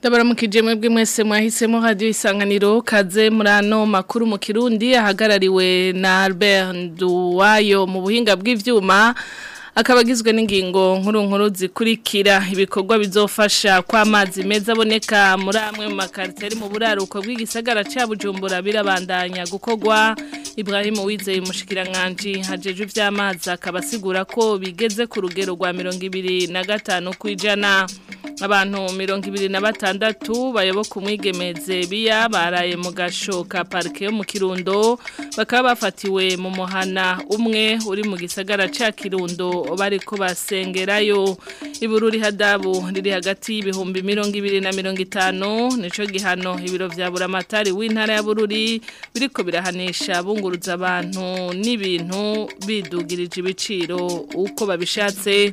ndabara mukijemwe bwe mwese mwahisemo radio isanganiro kaze murano ano makuru mu Kirundi ahagarariwe na Albert Duwayo mu buhinga bw'ivyuma akaba agizwe n'ingingo nkuru nkuru zikurikira ibikorwa bizofasha ko amazi meza aboneka muri amwe mu makaritari mu buraruko bw'igisagara cya bujumbura birabandanya gukogwa Ibrahim wizeye umushikiranganji hajeje iby'amazi akabasigura ko bigeze ku rugero rwa mirongo ibiri na gatanu ku abantu mirongo ibiri na batandatu bayoboka umwigemeze biya baraye mu gashoka parike yo mu kirundo bakaba bafatiwe mu muhana umwe uri mu gisagara cya kirundo bari basengerayo ibururi rihadabu riri hagati y'ibihumbi mirongo ibiri na mirongo itanu nicyo gihano ibiro bya buramatari w'intara ya bururi biriko birahanisha bunguruza abantu n'ibintu bidugirije ibiciro uko babishatse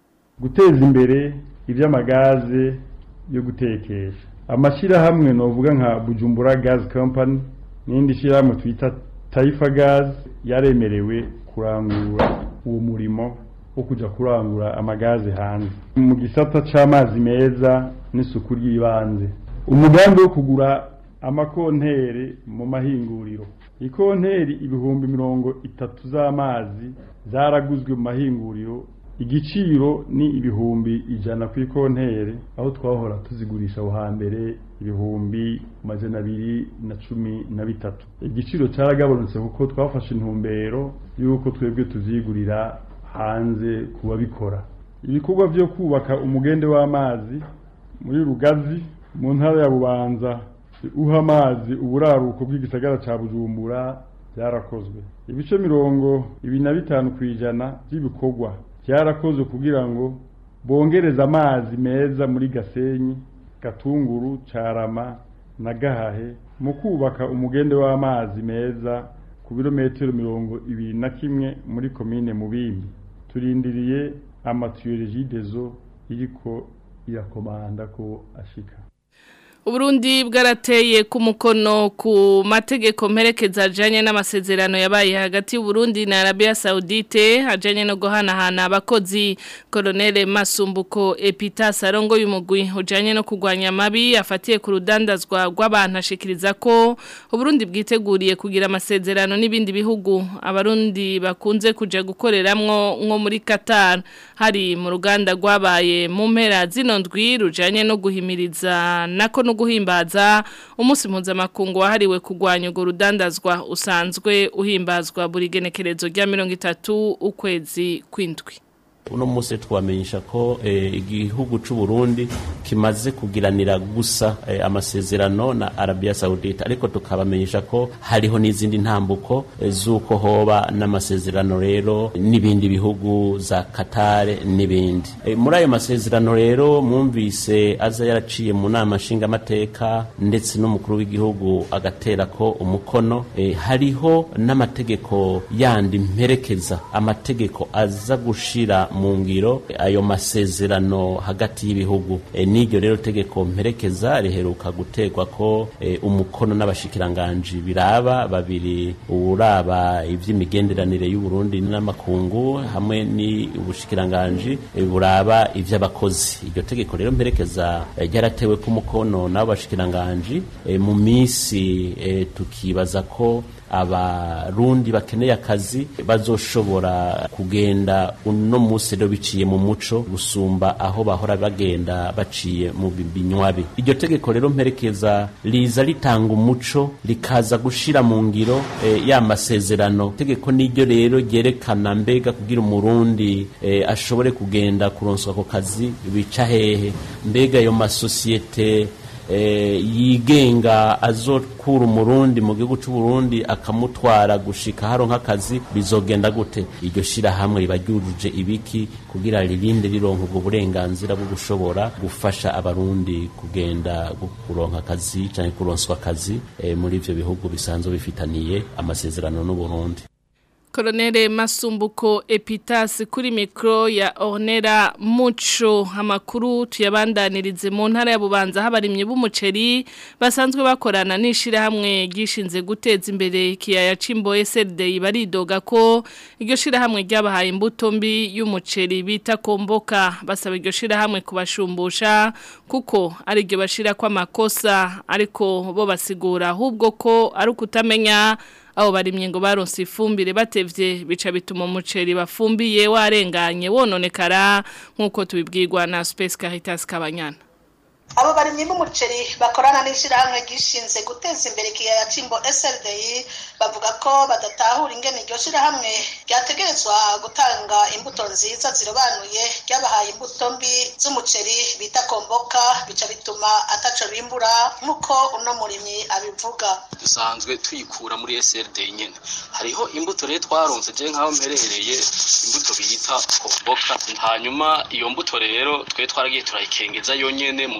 guteza imbere iby'amagaze yo gutekesha amashyirahamwe navuga nka bujumbura gaze Company n'indi shyirahamwe twita Gaz gaze yaremerewe kurangura uwo murimo wo kurangura amagazi hanze mu gisata cy'amazi meza n'isuku ry'ibanze umugambi wo kugura amakonteri mu mahinguriro ikonteri ibihumbi mirongo itatu z'amazi zaraguzwe mu mahinguriro igiciro ni ibihumbi ijana ku ikonteri aho twahora tuzigurisha aho hambere ibihumbi amajana abiri na cumi na bitatu igiciro cyaragabanutse kuko twafashe intumbero y'uko twebwe tuzigurira hanze ku babikora ibikorwa byo kubaka umugende w'amazi muri rugazi mu ntara ya bubanza uha amazi uburaruko bw'igisagara cya bujumbura byarakozwe ibice mirongo ibiri na bitanu ku ijana by'ibikorwa byarakozwe kugira ngo bongereze amazi meza muri gasenyi gatunguru carama na gahahe mu kubaka umugende w'amazi meza ku birometero mirongo ibiri na kimwe muri komine mubimbi turindiriye amatiyoloji dezo iriko irakomanda ko ashika Uburundi bwarateye ku mukono ku mategeko mperekeza ajyanye n'amasezerano yabaye hagati y'Uburundi na Arabia Saudite ajyanye no guhanahana abakozi Colonel Masumbuko Epita Sarongo y'umugwi ujyanye no kugwanya mabi afatiye ku rudandazwa rw'abantu ashikiriza ko Uburundi bwiteguriye kugira amasezerano n'ibindi bihugu abarundi bakunze kujya gukoreramwo nko muri Qatar hari mu ruganda rwabaye mu mpera zino ndwi rujanye no guhimiriza nako no guhimbaza umunsi mpuzamakungu wahariwe kurwanya urwo rudandazwa usanzwe uhimbazwa buri genekerezo rya mirongo itatu ukwezi kw'indwi uno munsi twamenyesha ko eh, igihugu cy'u Burundi kimaze kugiranira gusa eh, amasezerano na Arabia Saudita ariko tukabamenyesha ko hariho n'izindi ntambuko eh, z'uko hoba n'amasezerano rero n'ibindi bihugu za Qatar n'ibindi muri ayo masezerano rero mwumvise aza yaraciye mu nama nshingamateka ndetse n'umukuru w'igihugu agatera ko umukono hariho n'amategeko yandi mperekeza amategeko aza gushira mu mu ngiro ayo masezerano hagati y'ibihugu e, n'iryo rero tegeko mperekeza riheruka gutegwa ko e, umukono n'abashikiranganji biraba babiri uraba iby'imigenderanire y'u Burundi n'amakungu hamwe ni ubushikiranganji e, buraba iby'abakozi iryo tegeko rero mperekeza e, ryaratewe ku umukono n'abashikiranganji mu minsi tukibaza ko abarundi bakeneye akazi bazoshobora kugenda uno munsi rero biciye mu muco gusumba aho bahora bagenda baciye mu binywabi iryo tegeko rero mperekeza riza ritanga umuco rikaza gushira mu ngiro eh, ya masezerano tegeko niryo rero ryerekana mbega kugira umurundi eh, ashobore kugenda kuronswa ako kazi bica hehe mbega ayo masosiyete Eh, yigenga azokura umurundi mu gihugu cy'u Burundi akamutwara gushika haro nk'akazi bizogenda gute iryo shirahamwe riba ryujuje ibiki kugira ririnde rironka ubwo burenganzira bwo gushobora gufasha abarundi kugenda kuronka akazi cyangwa kuronswa akazi eh, muri ibyo bihugu bisanzwe bifitaniye amasezerano n'u Burundi Kolonere Masumbuko Epitasi kuri mikro ya Ornera Muco amakuru tuyabandanirize mu ntara ya Bubanza habarimye b'umuceri basanzwe bakorana nishira hamwe gishinze guteza imbere kiyaya cimbo SRD baridoga ko iryo shira hamwe ryabahaye imbuto mbi y'umuceri bita komboka basaba iryo shira hamwe kubashumbusha kuko ari ryo bashira kwa makosa ariko bo basigura ahubwo ko ari ukutamenya abo barimye ngo baronse ifumbire batevye bica bituma umuceri bafumbiye warenganye wononekara nkuko tubibwirwa na Space Caritas Kabanyana abo barimyi b'umuceri bakorana n'ishyirahamwe ryishinze guteza imbere ya cimbo SLDI bavuga ko badatahura ingene iryo shyirahamwe ryategerezwa gutanga imbuto nziza zirobanuye ryabahaye imbuto mbi z'umuceri bita komboka bica bituma ataco bimbura nk'uko uno murimyi abivuga dusanzwe tuyikura muri SLDI nyene hariho imbuto rero twaronse je nk'aho mperereye imbuto bita komboka hanyuma iyo mbuto rero twe twaragiye turayikengeza yonyene mu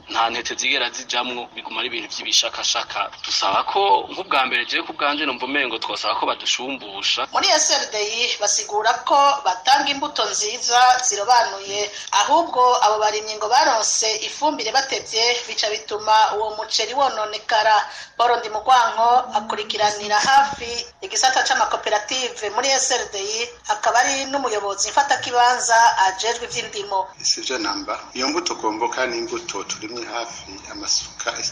nta ntete zigera zijamwo biguma ari ibintu by'ibishakashaka dusaba ko nk'ubwa mbere jewe ku bwanjye numva umengo twasaba ko badushumbusha muri SRDI basigura ko batanga imbuto nziza zirobanuye ahubwo abo barimyi ngo baronse ifumbire batebye bica bituma uwo muceri wononekara Paul mugwango akurikiranira hafi igisata c'amakoperative muri SRDI akaba ari n'umuyobozi mfatakibanza ajejwe ivy'indimo sivyo namba iyo mbuto gomboka ni imbuto turimwe hafi amasuka ari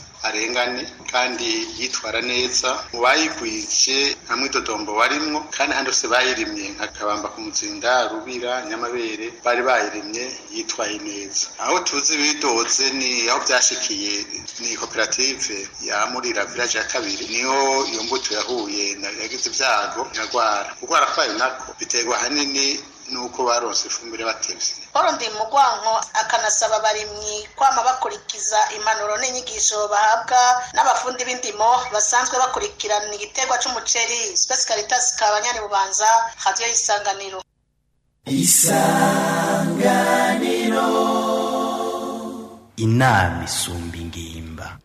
akarengane kandi yitwara neza mu bayigwije nta mwidodombo warimwo kandi ahandi hose bayirimye nka kabamba ku muzinda rubira nyamabere bari bayirimye yitwaye neza aho tuzi bidoze ni aho byashikiye ni koperative ya murira village ya kabiri niho iyo mbuto yahuye yagize ibyago iragwara kugwara kwayo nako biterwa ahanini nuko baronse ifumbire batevye Orondi Mugwanko akanasaba abarimyi kwama bakurikiza impanuro n'inyigisho bahabwa n'abafundi b'indimo basanzwe bakurikirana igiterwa cy’umuceri Space Caritas Kabanyari Bubanza Radio Isanganiro Isanganiro inama isumba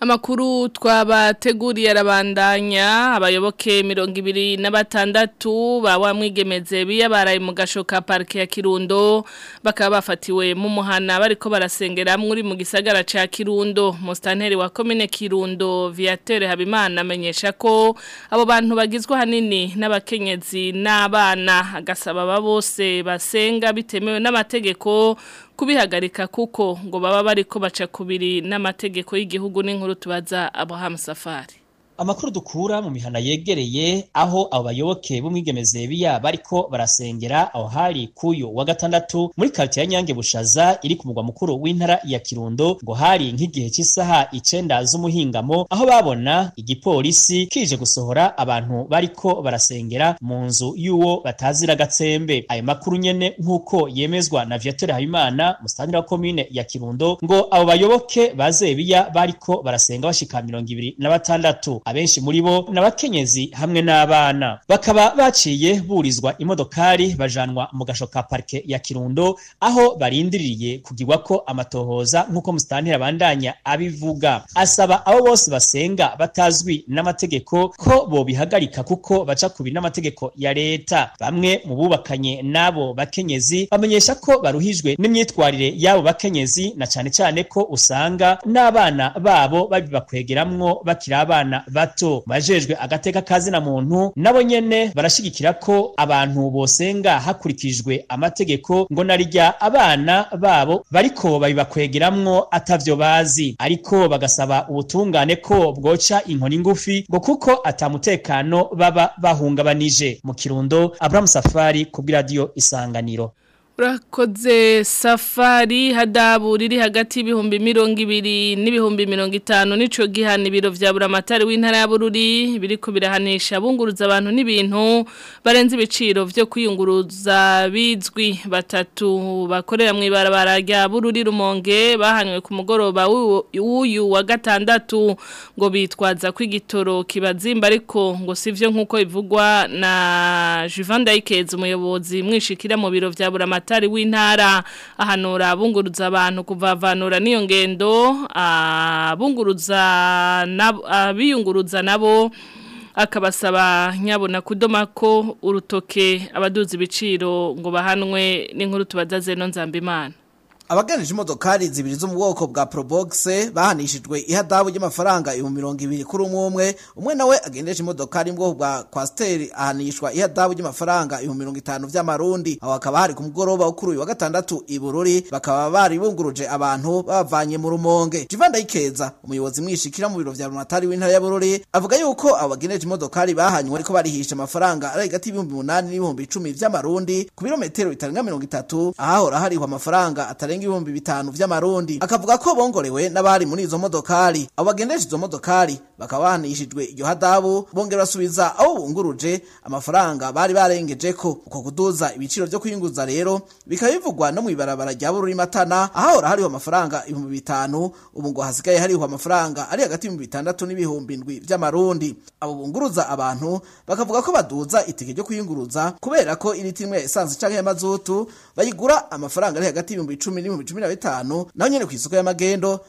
amakuru twabateguriye arabandanya abayoboke mirongo ibiri na batandatu bawamwigemeze biyabaraye mu gashoka parike ya kirundo bakaba bafatiwe mu muhana bariko barasengera muri mu gisagara ca kirundo musitanteri wa komine kirundo viatere habimana amenyesha ko abo bantu bagizwe hanini n'abakenyezi n'abana agasaba aba bose basenga bitemewe n'amategeko kubihagarika kuko ngo baba bariko baca kubiri n'amategeko y'igihugu n'inkuru tubaza Abraham Safari amakuru dukura mu mihana yegereye aho abo bayoboke b'umwigeme Zebiya bariko barasengera aho hari kuyo wa gatandatu muri quartier ya Nyange Bushaza iri ku mugwa mukuru w'intara ya Kirundo ngo hari nk'igihe cy'isaha icyenda z'umuhingamo aho babona igipolisi kije gusohora abantu bariko barasengera mu nzu y'uwo batazira gatsembe ayo makuru nyene nk'uko yemezwa na Viateur Habimana mustanira wa commune ya Kirundo ngo abo bayoboke ba Zebiya bariko barasenga bashika mirongo ibiri na batandatu abenshi muri bo ni abakenyezi hamwe n'abana bakaba baciye burizwa imodokari bajanwa mu gasho ka parike ya kirundo aho barindiriye kugirwa ko amatohoza nk'uko musitantira abandanya abivuga asaba abo bose basenga batazwi n'amategeko ko bobihagarika kuko baca kubi n'amategeko ya leta bamwe mu bubakanye n'abo bakenyezi bamenyesha ko baruhijwe n'imyitwarire y'abo bakenyezi na cyane cyane ko usanga n'abana babo babibakwegeramwo bakiri abana bato bajejwe agateka kazina muntu nabo nyene barashigikira ko abantu bosenga hakurikijwe amategeko ngo narijya abana babo bariko babibakwegeramwo atavyo bazi ariko bagasaba ubutungane ko bwoca inkoni ngufi ngo kuko atamutekano baba bahungabanije mu kirundo Abraham Safari kubw'iradiyo isanganiro urakoze safari hadabu riri hagati y'ibihumbi mirongo ibiri n'ibihumbi mirongo itanu n'icyo gihana ibiro bya buramatari w'intara ya bururi biri kubirahanisha bunguruza abantu n'ibintu barenze ibiciro byo kwiyunguruza bizwi batatu bakorera mu ibarabara rya bururi rumonge bahanywe ku mugoroba w'uyu wa gatandatu ngo bitwaza ko igitoro kibazimba ariko ngo si byo nk'uko bivugwa na juvandayikezi umuyobozi mwishikira mu biro bya buramatari atari w'intara ahanura abunguruza abantu kuvavanura n'iyo ngendo abunguruza abiyunguruza nabo akabasaba nyabona kudoma ko urutoke abaduza ibiciro ngo bahanwe n'inkuru tubaza Nzamba imana abaganije imodokari zibiri zo mu bwoko bwa Probox bahanishijwe ihadabu ry'amafaranga ibihumbi mirongo ibiri kuri umwe umwe umwe nawe agendeje imodokari mu bwoko bwa Coaster ahanishwa ihadabu ry'amafaranga ibihumbi mirongo itanu by'amarundi aho hakaba hari ku mugoroba wo kuri uyu wa gatandatu i Bururi bakaba bari abantu bavanye mu rumonge Jivanda Ikeza umuyobozi mwishikira mu biro vya Rumatari w'intara ya Bururi avuga yuko abagendeje imodokari bahanywe ariko barihisha amafaranga ari hagati y'ibihumbi umunani n'ibihumbi icumi by'amarundi ku birometero bitarenga mirongo itatu ahahora harihwa amafaranga atari barenga ibihumbi bitanu vy'amarundi akavuga ko bongorewe n'abari muri izo modokari abo bagendesha izo modokari bakaba bahanishijwe iryo hadabu bongera basubiza abo bunguruje amafaranga bari ko uko kuduza ibiciro byo kwiyunguza rero bikaba bivugwa no mw'ibarabara rya bururi matana ahahora hariho amafaranga ibihumbi bitanu ubu ngo hasigaye hariho amafaranga ari hagati y'ibihumbi bitandatu n'ibihumbi ndwi by’amarundi abo bunguruza abantu bakavuga ko baduza itike ryo kwiyunguruza kubera ko iri timwe esansi canke y'amazutu bayigura amafaranga ari hagati y'ibihumbi icumi n'ibihumbi cumi na bitanu naho nyene isoko y'amagendo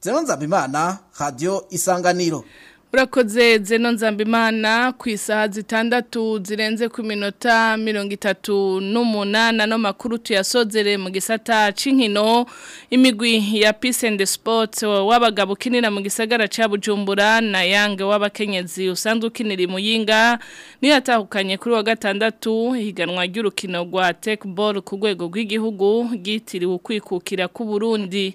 zeronzabimana radiyo isanganiro urakoze zeno nzambimana ku isaha zitandatu zirenze ku minota mirongo itatu n'umunani ano makuru tuyasozere mu gisata cy'inkino imigwi ya peace and sports w'abagabo ukinira mu gisagara cya bujumbura na yange w'abakenyezi usanzwe ukinira imuyinga nihatahukanye kuri wa gatandatu higanwa ry'urukino rwa tekiboro ku rwego rw'igihugu ryitiriwe ukwikukira k'uburundi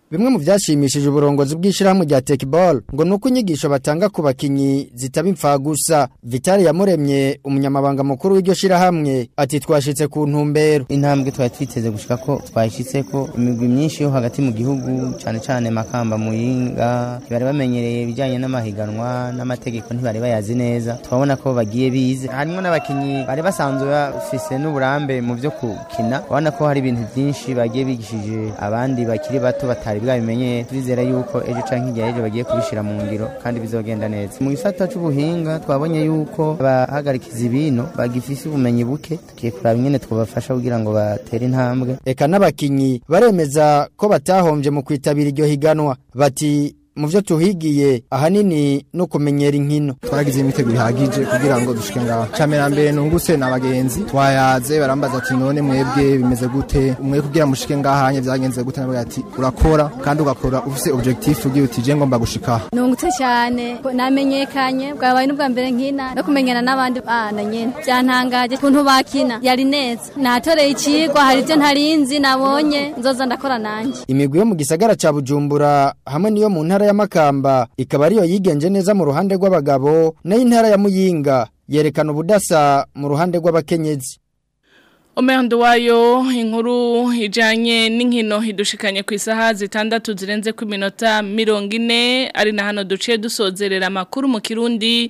Bimwe mu byashimishije uburongozi bw'ishyirahamwe rya Tekball ngo nuko inyigisho batanga ku bakinyi zitaba imfagusa Vitali yamuremye umunyamabanga mukuru w'iryo shyirahamwe ati twashitse ku ntumbero intambwe twari twiteze gushika ko twashitse ko imigwi myinshi yo hagati mu gihugu cyane cyane makamba muyinga bari bamenyereye ibijyanye n'amahiganwa n'amategeko ntibari bayazi neza twabona ko bagiye bize harimo n’abakinnyi bari basanzwe bafise n'uburambe mu byo gukina ubona ko hari ibintu byinshi bagiye bigishije abandi bakiri bato batari bitari bwabimenye turizera yuko ejo canke igihe ejo bagiye kubishira mu ngiro kandi bizogenda neza mu gisata c'ubuhinga twabonye yuko abahagarikiza ibintu bagifise ubumenyi buke tugiye kuraba ingene twabafasha kugira ngo batere intambwe reka n'abakinnyi baremeza ko batahombye mu kwitabira iryo higanwa bati mu byo tuhigiye ahanini no kumenyera inkino twaragize imitego ihagije kugira ngo dushike ngaho camerambere nungutse n'abagenzi twayaze barambaza ati none mwebwe bimeze gute umwe kugira mushike ngaho hanye byagenze gute nawe ati urakora kandi ugakora ufise objectif ugiye uti ngomba gushika nungutse cyane namenyekanye bwabaye n'ubwa mbere nkina no kumenyana n'abandi bana nyene byantangaje kuntu bakina yari neza natoreye ikigwa hari ibyo ntarinzi nabonye nzoza ndakora nanjye imigwi yo mu gisagara cya Bujumbura hamwe niyo mu ntara ya Makamba ikaba ariyo yigenje neza mu ruhande rw'abagabo nayo intara ya Muyinga yerekana ubudasa mu ruhande rw'abakenyezi Omeyando wayo inkuru ijanye n'inkino hidushikanye ku isaha zitandatu zirenze ku minota mirongo ine ari na hano duciye dusozerera amakuru mu kirundi